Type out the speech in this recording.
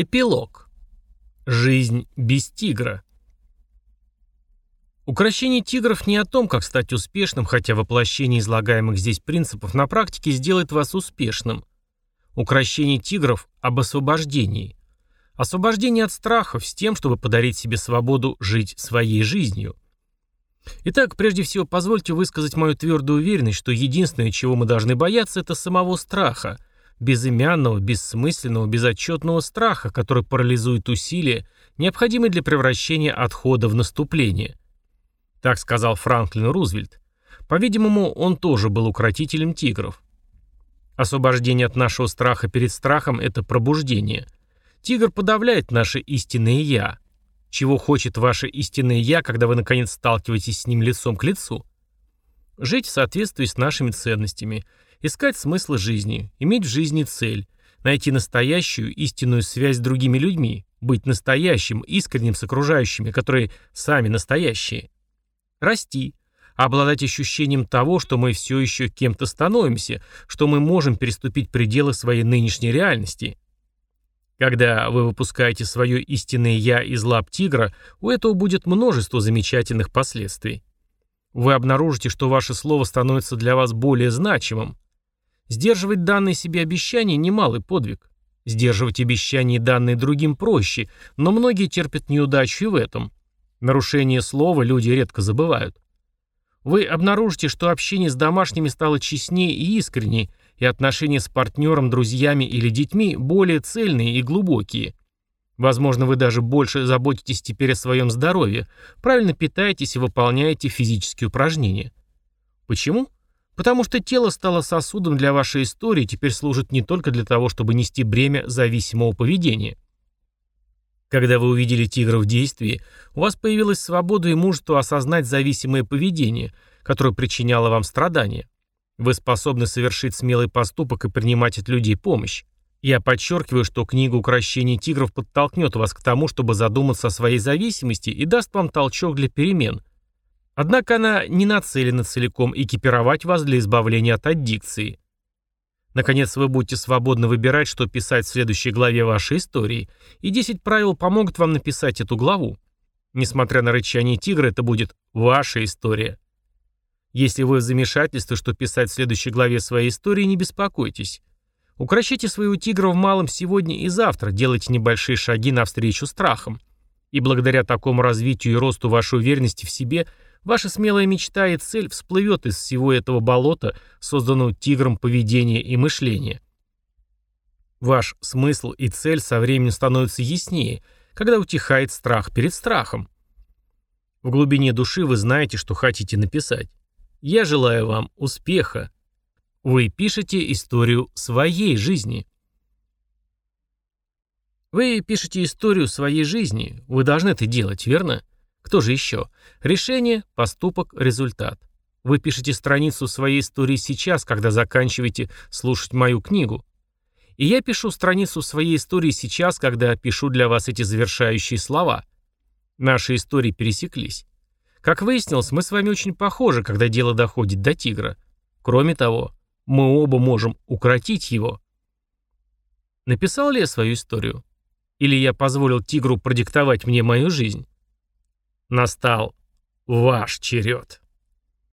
Эпилог. Жизнь без тигра. Укращение тигров не о том, как стать успешным, хотя воплощение излагаемых здесь принципов на практике сделает вас успешным. Укращение тигров об освобождении. Освобождение от страхов с тем, чтобы подарить себе свободу жить своей жизнью. Итак, прежде всего, позвольте высказать мою твердую уверенность, что единственное, чего мы должны бояться, это самого страха – безымянного, бессмысленного, безотчетного страха, который парализует усилия, необходимые для превращения отхода в наступление. Так сказал Франклин Рузвельт. По-видимому, он тоже был укротителем тигров. Освобождение от нашего страха перед страхом – это пробуждение. Тигр подавляет наше истинное «я». Чего хочет ваше истинное «я», когда вы наконец сталкиваетесь с ним лицом к лицу? Жить в соответствии с нашими ценностями – Искать смысл жизни, иметь в жизни цель, найти настоящую, истинную связь с другими людьми, быть настоящим, искренним с окружающими, которые сами настоящие. Расти, обладать ощущением того, что мы все еще кем-то становимся, что мы можем переступить пределы своей нынешней реальности. Когда вы выпускаете свое истинное «я» из лап тигра, у этого будет множество замечательных последствий. Вы обнаружите, что ваше слово становится для вас более значимым. Сдерживать данные себе обещания – немалый подвиг. Сдерживать обещания, данные другим, проще, но многие терпят неудачу и в этом. Нарушение слова люди редко забывают. Вы обнаружите, что общение с домашними стало честнее и искреннее, и отношения с партнером, друзьями или детьми более цельные и глубокие. Возможно, вы даже больше заботитесь теперь о своем здоровье, правильно питаетесь и выполняете физические упражнения. Почему? Потому что тело стало сосудом для вашей истории и теперь служит не только для того, чтобы нести бремя зависимого поведения. Когда вы увидели тигра в действии, у вас появилась свобода и мужество осознать зависимое поведение, которое причиняло вам страдания. Вы способны совершить смелый поступок и принимать от людей помощь. Я подчеркиваю, что книга «Укращение тигров» подтолкнет вас к тому, чтобы задуматься о своей зависимости и даст вам толчок для перемен, Однако она не нацелена целиком экипировать вас для избавления от аддикции. Наконец, вы будете свободно выбирать, что писать в следующей главе вашей истории, и 10 правил помогут вам написать эту главу. Несмотря на рычание тигра, это будет ваша история. Если вы в замешательстве, что писать в следующей главе своей истории, не беспокойтесь. Укращайте своего тигра в малом сегодня и завтра, делайте небольшие шаги навстречу страхам. И благодаря такому развитию и росту вашей уверенности в себе – Ваша смелая мечта и цель всплывет из всего этого болота, созданного тигром поведения и мышления. Ваш смысл и цель со временем становятся яснее, когда утихает страх перед страхом. В глубине души вы знаете, что хотите написать. Я желаю вам успеха. Вы пишете историю своей жизни. Вы пишете историю своей жизни. Вы должны это делать, верно? Кто же еще? Решение, поступок, результат. Вы пишете страницу своей истории сейчас, когда заканчиваете слушать мою книгу. И я пишу страницу своей истории сейчас, когда пишу для вас эти завершающие слова. Наши истории пересеклись. Как выяснилось, мы с вами очень похожи, когда дело доходит до тигра. Кроме того, мы оба можем укротить его. Написал ли я свою историю? Или я позволил тигру продиктовать мне мою жизнь? Настал ваш черед.